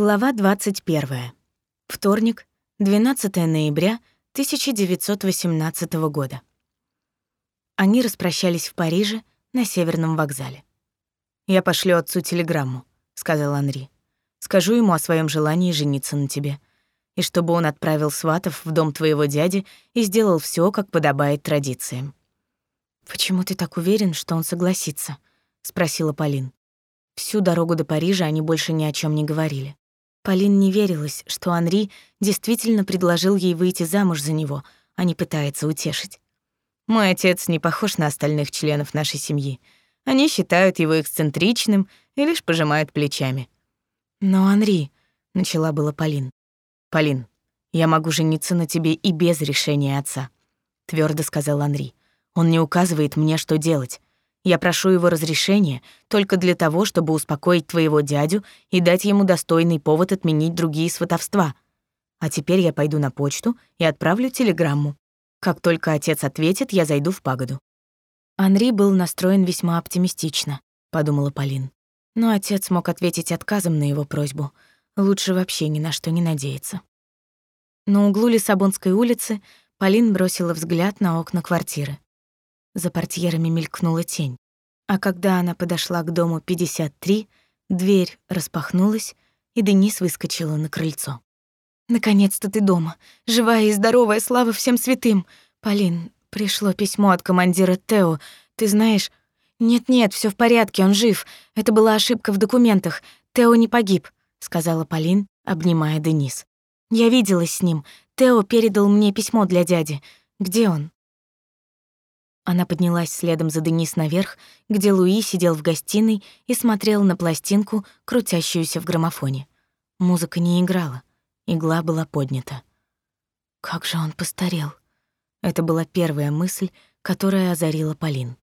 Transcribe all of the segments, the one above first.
Глава 21. Вторник, 12 ноября 1918 года. Они распрощались в Париже на Северном вокзале. «Я пошлю отцу телеграмму», — сказал Анри. «Скажу ему о своем желании жениться на тебе. И чтобы он отправил сватов в дом твоего дяди и сделал все, как подобает традициям». «Почему ты так уверен, что он согласится?» — спросила Полин. Всю дорогу до Парижа они больше ни о чем не говорили. Полин не верилась, что Анри действительно предложил ей выйти замуж за него, а не пытается утешить. «Мой отец не похож на остальных членов нашей семьи. Они считают его эксцентричным и лишь пожимают плечами». «Но Анри...» — начала была Полин. «Полин, я могу жениться на тебе и без решения отца», — твердо сказал Анри. «Он не указывает мне, что делать. Я прошу его разрешения только для того, чтобы успокоить твоего дядю и дать ему достойный повод отменить другие сватовства. А теперь я пойду на почту и отправлю телеграмму. Как только отец ответит, я зайду в пагоду». Анри был настроен весьма оптимистично, подумала Полин. Но отец мог ответить отказом на его просьбу. Лучше вообще ни на что не надеяться. На углу Лиссабонской улицы Полин бросила взгляд на окна квартиры. За портьерами мелькнула тень. А когда она подошла к дому 53, дверь распахнулась, и Денис выскочила на крыльцо. «Наконец-то ты дома. Живая и здоровая, слава всем святым. Полин, пришло письмо от командира Тео. Ты знаешь...» «Нет-нет, все в порядке, он жив. Это была ошибка в документах. Тео не погиб», — сказала Полин, обнимая Денис. «Я виделась с ним. Тео передал мне письмо для дяди. Где он?» Она поднялась следом за Денис наверх, где Луи сидел в гостиной и смотрел на пластинку, крутящуюся в граммофоне. Музыка не играла, игла была поднята. Как же он постарел. Это была первая мысль, которая озарила Полин.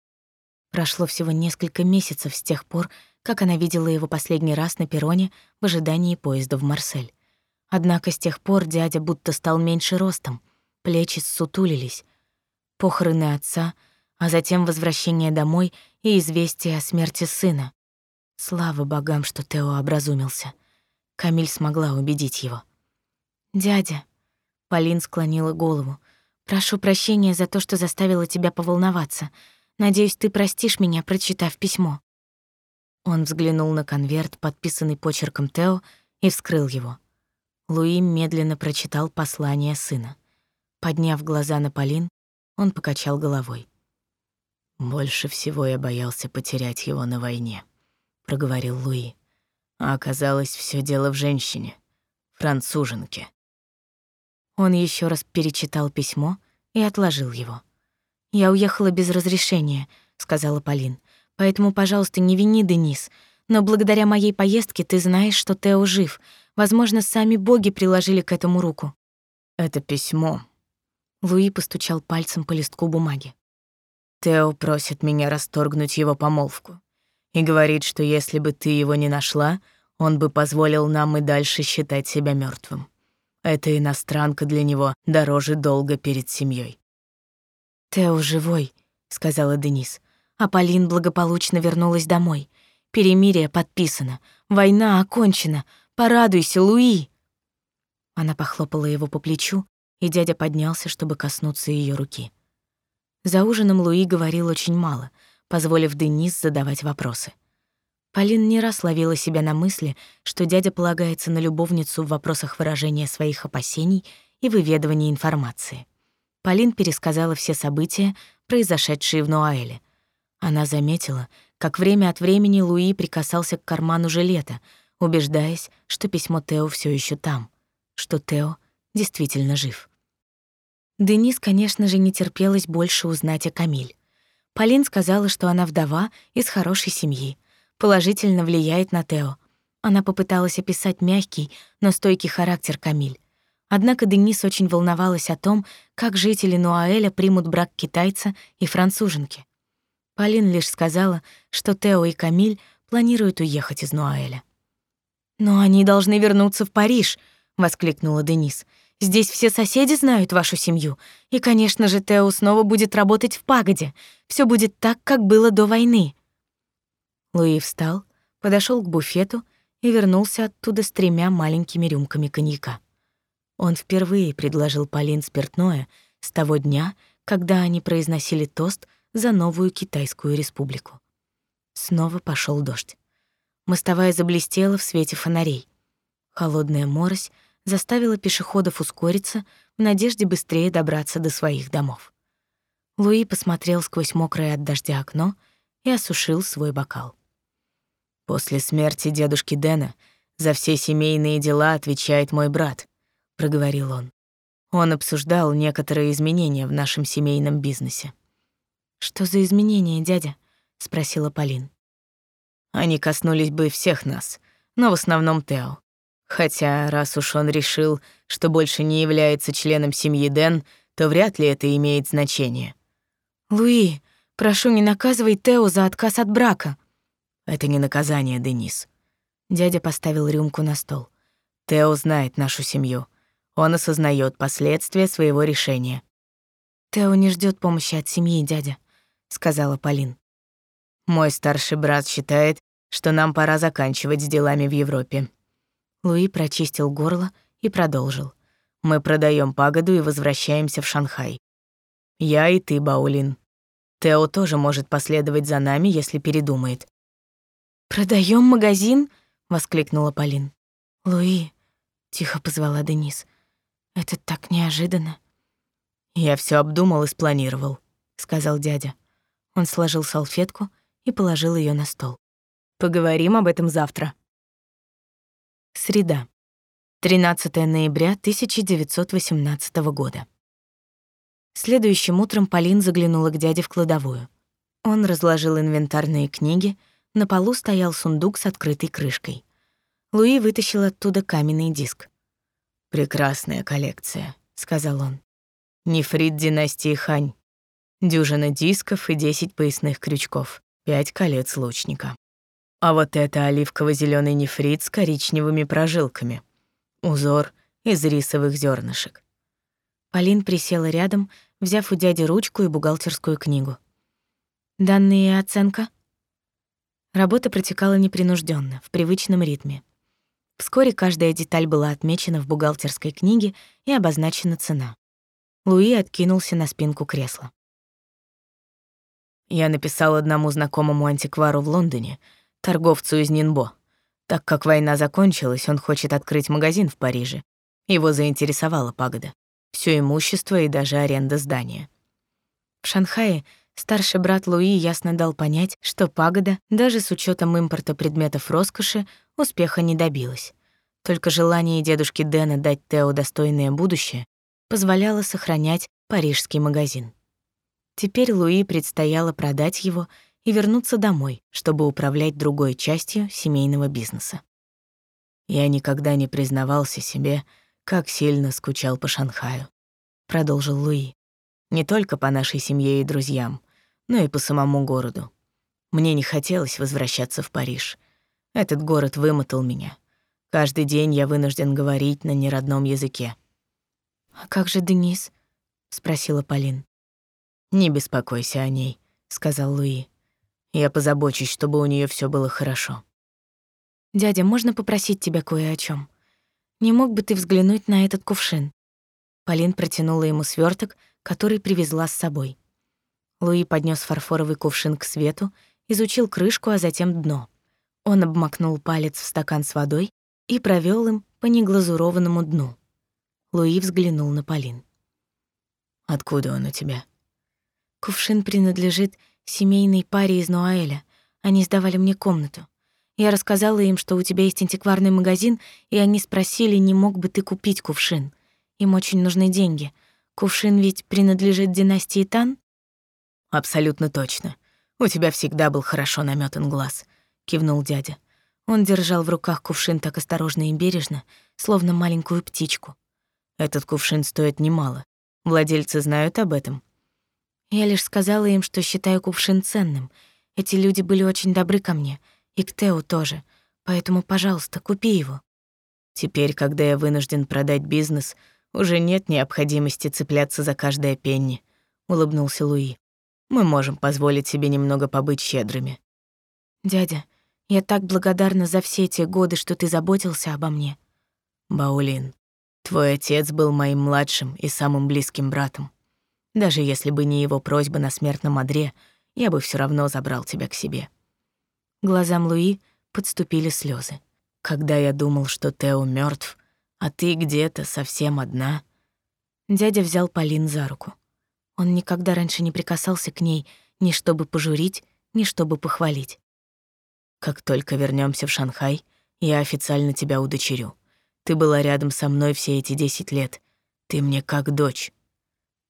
Прошло всего несколько месяцев с тех пор, как она видела его последний раз на перроне в ожидании поезда в Марсель. Однако с тех пор дядя будто стал меньше ростом, плечи ссутулились. Похороны отца — а затем возвращение домой и известие о смерти сына. Слава богам, что Тео образумился. Камиль смогла убедить его. «Дядя», — Полин склонила голову, — «прошу прощения за то, что заставила тебя поволноваться. Надеюсь, ты простишь меня, прочитав письмо». Он взглянул на конверт, подписанный почерком Тео, и вскрыл его. Луи медленно прочитал послание сына. Подняв глаза на Полин, он покачал головой. «Больше всего я боялся потерять его на войне», — проговорил Луи. А оказалось, все дело в женщине, француженке. Он еще раз перечитал письмо и отложил его. «Я уехала без разрешения», — сказала Полин. «Поэтому, пожалуйста, не вини Денис. Но благодаря моей поездке ты знаешь, что Тео жив. Возможно, сами боги приложили к этому руку». «Это письмо». Луи постучал пальцем по листку бумаги. Тео просит меня расторгнуть его помолвку и говорит, что если бы ты его не нашла, он бы позволил нам и дальше считать себя мертвым. Эта иностранка для него дороже долга перед семьей. «Тео живой», — сказала Денис. А Полин благополучно вернулась домой. Перемирие подписано. Война окончена. Порадуйся, Луи!» Она похлопала его по плечу, и дядя поднялся, чтобы коснуться ее руки. За ужином Луи говорил очень мало, позволив Денис задавать вопросы. Полин не раз ловила себя на мысли, что дядя полагается на любовницу в вопросах выражения своих опасений и выведывания информации. Полин пересказала все события, произошедшие в Нуаэле. Она заметила, как время от времени Луи прикасался к карману жилета, убеждаясь, что письмо Тео все еще там, что Тео действительно жив. Денис, конечно же, не терпелось больше узнать о Камиль. Полин сказала, что она вдова из хорошей семьи, положительно влияет на Тео. Она попыталась описать мягкий, но стойкий характер Камиль. Однако Денис очень волновалась о том, как жители Нуаэля примут брак китайца и француженки. Полин лишь сказала, что Тео и Камиль планируют уехать из Нуаэля. «Но они должны вернуться в Париж», — воскликнула Денис. Здесь все соседи знают вашу семью. И, конечно же, Тео снова будет работать в пагоде. Все будет так, как было до войны». Луи встал, подошел к буфету и вернулся оттуда с тремя маленькими рюмками коньяка. Он впервые предложил Полин спиртное с того дня, когда они произносили тост за новую Китайскую республику. Снова пошел дождь. Мостовая заблестела в свете фонарей. Холодная морось заставила пешеходов ускориться в надежде быстрее добраться до своих домов. Луи посмотрел сквозь мокрое от дождя окно и осушил свой бокал. После смерти дедушки Дэна за все семейные дела отвечает мой брат, проговорил он. Он обсуждал некоторые изменения в нашем семейном бизнесе. Что за изменения, дядя? спросила Полин. Они коснулись бы всех нас, но в основном Тео. Хотя, раз уж он решил, что больше не является членом семьи Дэн, то вряд ли это имеет значение. «Луи, прошу, не наказывай Тео за отказ от брака». «Это не наказание, Денис». Дядя поставил рюмку на стол. «Тео знает нашу семью. Он осознает последствия своего решения». «Тео не ждет помощи от семьи, дядя», — сказала Полин. «Мой старший брат считает, что нам пора заканчивать с делами в Европе. Луи прочистил горло и продолжил. «Мы продаем пагоду и возвращаемся в Шанхай. Я и ты, Баулин. Тео тоже может последовать за нами, если передумает». Продаем магазин?» — воскликнула Полин. «Луи», — тихо позвала Денис, — «это так неожиданно». «Я все обдумал и спланировал», — сказал дядя. Он сложил салфетку и положил ее на стол. «Поговорим об этом завтра». Среда. 13 ноября 1918 года. Следующим утром Полин заглянула к дяде в кладовую. Он разложил инвентарные книги, на полу стоял сундук с открытой крышкой. Луи вытащил оттуда каменный диск. «Прекрасная коллекция», — сказал он. «Нефрит династии Хань. Дюжина дисков и десять поясных крючков. Пять колец лучника». А вот это оливково зеленый нефрит с коричневыми прожилками. Узор из рисовых зернышек. Полин присела рядом, взяв у дяди ручку и бухгалтерскую книгу. Данные и оценка? Работа протекала непринужденно, в привычном ритме. Вскоре каждая деталь была отмечена в бухгалтерской книге и обозначена цена. Луи откинулся на спинку кресла. Я написал одному знакомому антиквару в Лондоне, торговцу из Нинбо. Так как война закончилась, он хочет открыть магазин в Париже. Его заинтересовала пагода. Все имущество и даже аренда здания. В Шанхае старший брат Луи ясно дал понять, что пагода, даже с учетом импорта предметов роскоши, успеха не добилась. Только желание дедушки Дэна дать Тео достойное будущее позволяло сохранять парижский магазин. Теперь Луи предстояло продать его и вернуться домой, чтобы управлять другой частью семейного бизнеса. Я никогда не признавался себе, как сильно скучал по Шанхаю, продолжил Луи. Не только по нашей семье и друзьям, но и по самому городу. Мне не хотелось возвращаться в Париж. Этот город вымотал меня. Каждый день я вынужден говорить на неродном языке. «А как же Денис?» — спросила Полин. «Не беспокойся о ней», — сказал Луи. Я позабочусь, чтобы у нее все было хорошо. Дядя, можно попросить тебя кое о чем? Не мог бы ты взглянуть на этот кувшин? Полин протянула ему сверток, который привезла с собой. Луи поднес фарфоровый кувшин к свету, изучил крышку, а затем дно. Он обмакнул палец в стакан с водой и провел им по неглазурованному дну. Луи взглянул на Полин. «Откуда он у тебя?» «Кувшин принадлежит семейной паре из Нуаэля. Они сдавали мне комнату. Я рассказала им, что у тебя есть антикварный магазин, и они спросили, не мог бы ты купить кувшин. Им очень нужны деньги. Кувшин ведь принадлежит династии Тан? Абсолютно точно. У тебя всегда был хорошо наметан глаз, кивнул дядя. Он держал в руках кувшин так осторожно и бережно, словно маленькую птичку. Этот кувшин стоит немало. Владельцы знают об этом. Я лишь сказала им, что считаю кувшин ценным. Эти люди были очень добры ко мне, и к Тео тоже. Поэтому, пожалуйста, купи его. Теперь, когда я вынужден продать бизнес, уже нет необходимости цепляться за каждое пенни, улыбнулся Луи. Мы можем позволить себе немного побыть щедрыми. Дядя, Я так благодарна за все те годы, что ты заботился обо мне. Баулин, твой отец был моим младшим и самым близким братом. Даже если бы не его просьба на смертном одре, я бы все равно забрал тебя к себе. Глазам Луи подступили слезы. Когда я думал, что Тео мертв, а ты где-то совсем одна. Дядя взял Полин за руку. Он никогда раньше не прикасался к ней, ни чтобы пожурить, ни чтобы похвалить. Как только вернемся в Шанхай, я официально тебя удочерю. Ты была рядом со мной все эти десять лет. Ты мне как дочь.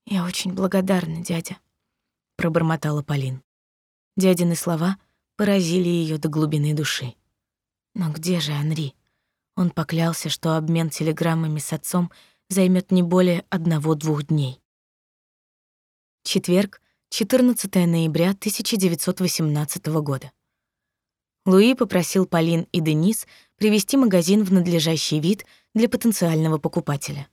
Я очень благодарна, дядя, пробормотала Полин. Дядины слова поразили ее до глубины души. Но где же Анри? Он поклялся, что обмен телеграммами с отцом займет не более одного-двух дней. Четверг, 14 ноября 1918 года. Луи попросил Полин и Денис привести магазин в надлежащий вид для потенциального покупателя.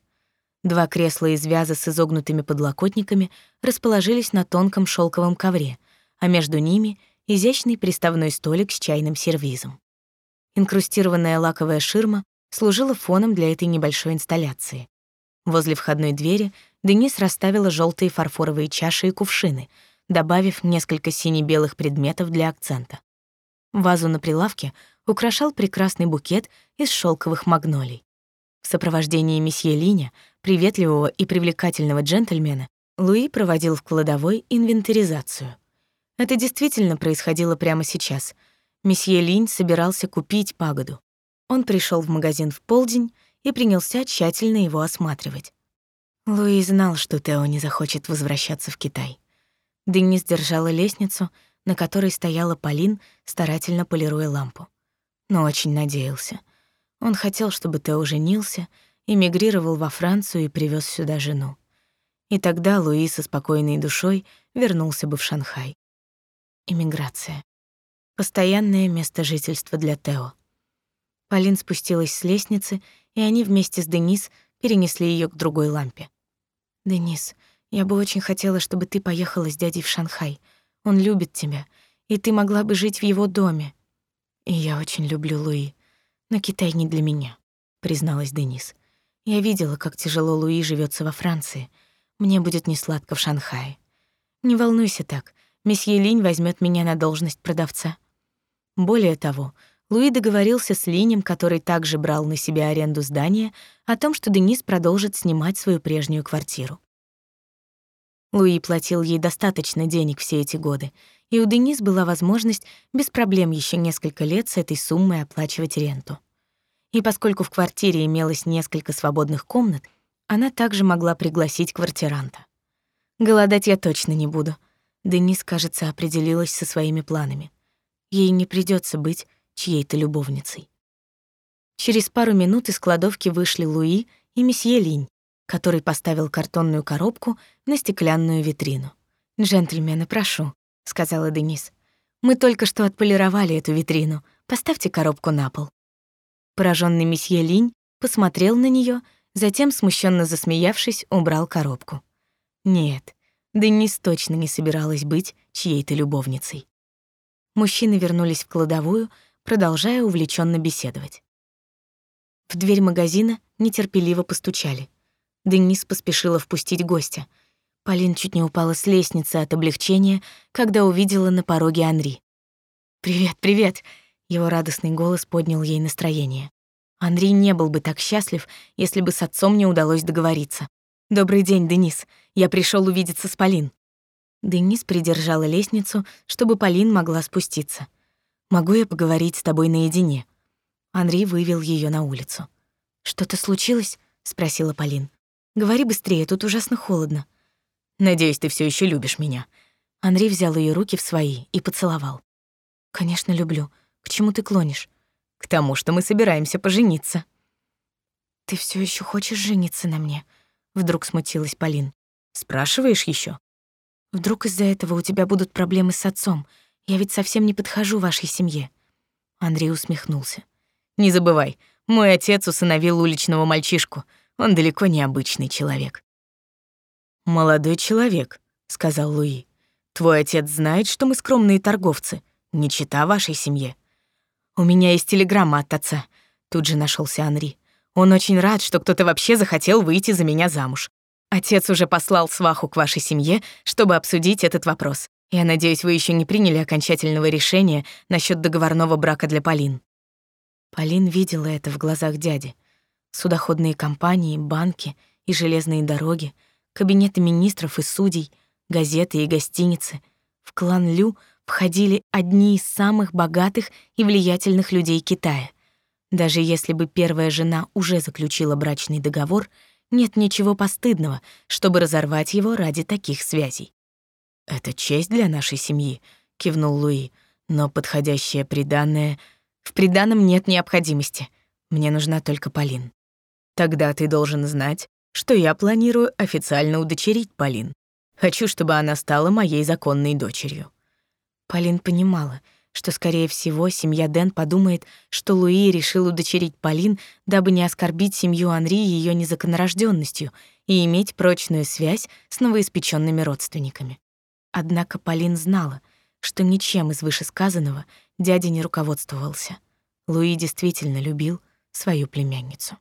Два кресла из вяза с изогнутыми подлокотниками расположились на тонком шелковом ковре, а между ними — изящный приставной столик с чайным сервизом. Инкрустированная лаковая ширма служила фоном для этой небольшой инсталляции. Возле входной двери Денис расставила желтые фарфоровые чаши и кувшины, добавив несколько сине-белых предметов для акцента. Вазу на прилавке украшал прекрасный букет из шелковых магнолий. В сопровождении месье Линя, приветливого и привлекательного джентльмена, Луи проводил в кладовой инвентаризацию. Это действительно происходило прямо сейчас. Месье Линь собирался купить пагоду. Он пришел в магазин в полдень и принялся тщательно его осматривать. Луи знал, что Тео не захочет возвращаться в Китай. Денис держала лестницу, на которой стояла Полин, старательно полируя лампу. Но очень надеялся. Он хотел, чтобы Тео женился, эмигрировал во Францию и привез сюда жену. И тогда Луи со спокойной душой вернулся бы в Шанхай. Эмиграция. Постоянное место жительства для Тео. Полин спустилась с лестницы, и они вместе с Денис перенесли ее к другой лампе. «Денис, я бы очень хотела, чтобы ты поехала с дядей в Шанхай. Он любит тебя, и ты могла бы жить в его доме. И я очень люблю Луи, но Китай не для меня, призналась Денис. Я видела, как тяжело Луи живется во Франции. Мне будет несладко в Шанхае. Не волнуйся так. Месье Линь возьмет меня на должность продавца. Более того, Луи договорился с Линем, который также брал на себя аренду здания, о том, что Денис продолжит снимать свою прежнюю квартиру. Луи платил ей достаточно денег все эти годы, и у Денис была возможность без проблем еще несколько лет с этой суммой оплачивать ренту. И поскольку в квартире имелось несколько свободных комнат, она также могла пригласить квартиранта. Голодать я точно не буду. Денис, кажется, определилась со своими планами. Ей не придется быть чьей-то любовницей. Через пару минут из кладовки вышли Луи и месье Линь, который поставил картонную коробку на стеклянную витрину. «Джентльмены, прошу», — сказала Денис. «Мы только что отполировали эту витрину. Поставьте коробку на пол». Пораженный месье Линь посмотрел на нее, затем, смущенно засмеявшись, убрал коробку. Нет, Денис точно не собиралась быть чьей-то любовницей. Мужчины вернулись в кладовую, продолжая увлеченно беседовать. В дверь магазина нетерпеливо постучали — Денис поспешила впустить гостя. Полин чуть не упала с лестницы от облегчения, когда увидела на пороге Анри. «Привет, привет!» Его радостный голос поднял ей настроение. Анри не был бы так счастлив, если бы с отцом не удалось договориться. «Добрый день, Денис. Я пришел увидеться с Полин». Денис придержала лестницу, чтобы Полин могла спуститься. «Могу я поговорить с тобой наедине?» Анри вывел ее на улицу. «Что-то случилось?» — спросила Полин. Говори быстрее, тут ужасно холодно. Надеюсь, ты все еще любишь меня. Андрей взял ее руки в свои и поцеловал. Конечно, люблю. К чему ты клонишь? К тому, что мы собираемся пожениться. Ты все еще хочешь жениться на мне? Вдруг смутилась Полин. Спрашиваешь еще? Вдруг из-за этого у тебя будут проблемы с отцом? Я ведь совсем не подхожу вашей семье. Андрей усмехнулся. Не забывай, мой отец усыновил уличного мальчишку — он далеко не обычный человек. «Молодой человек», — сказал Луи. «Твой отец знает, что мы скромные торговцы, не чита вашей семье. У меня есть телеграмма от отца. Тут же нашелся Анри. Он очень рад, что кто-то вообще захотел выйти за меня замуж. Отец уже послал сваху к вашей семье, чтобы обсудить этот вопрос. Я надеюсь, вы еще не приняли окончательного решения насчет договорного брака для Полин. Полин видела это в глазах дяди. Судоходные компании, банки и железные дороги, кабинеты министров и судей, газеты и гостиницы. В клан Лю входили одни из самых богатых и влиятельных людей Китая. Даже если бы первая жена уже заключила брачный договор, нет ничего постыдного, чтобы разорвать его ради таких связей. «Это честь для нашей семьи», — кивнул Луи. «Но подходящее приданное...» «В приданом нет необходимости. Мне нужна только Полин». «Тогда ты должен знать, что я планирую официально удочерить Полин. Хочу, чтобы она стала моей законной дочерью». Полин понимала, что, скорее всего, семья Дэн подумает, что Луи решил удочерить Полин, дабы не оскорбить семью Анри ее незаконнорожденностью и иметь прочную связь с новоиспеченными родственниками. Однако Полин знала, что ничем из вышесказанного дядя не руководствовался. Луи действительно любил свою племянницу.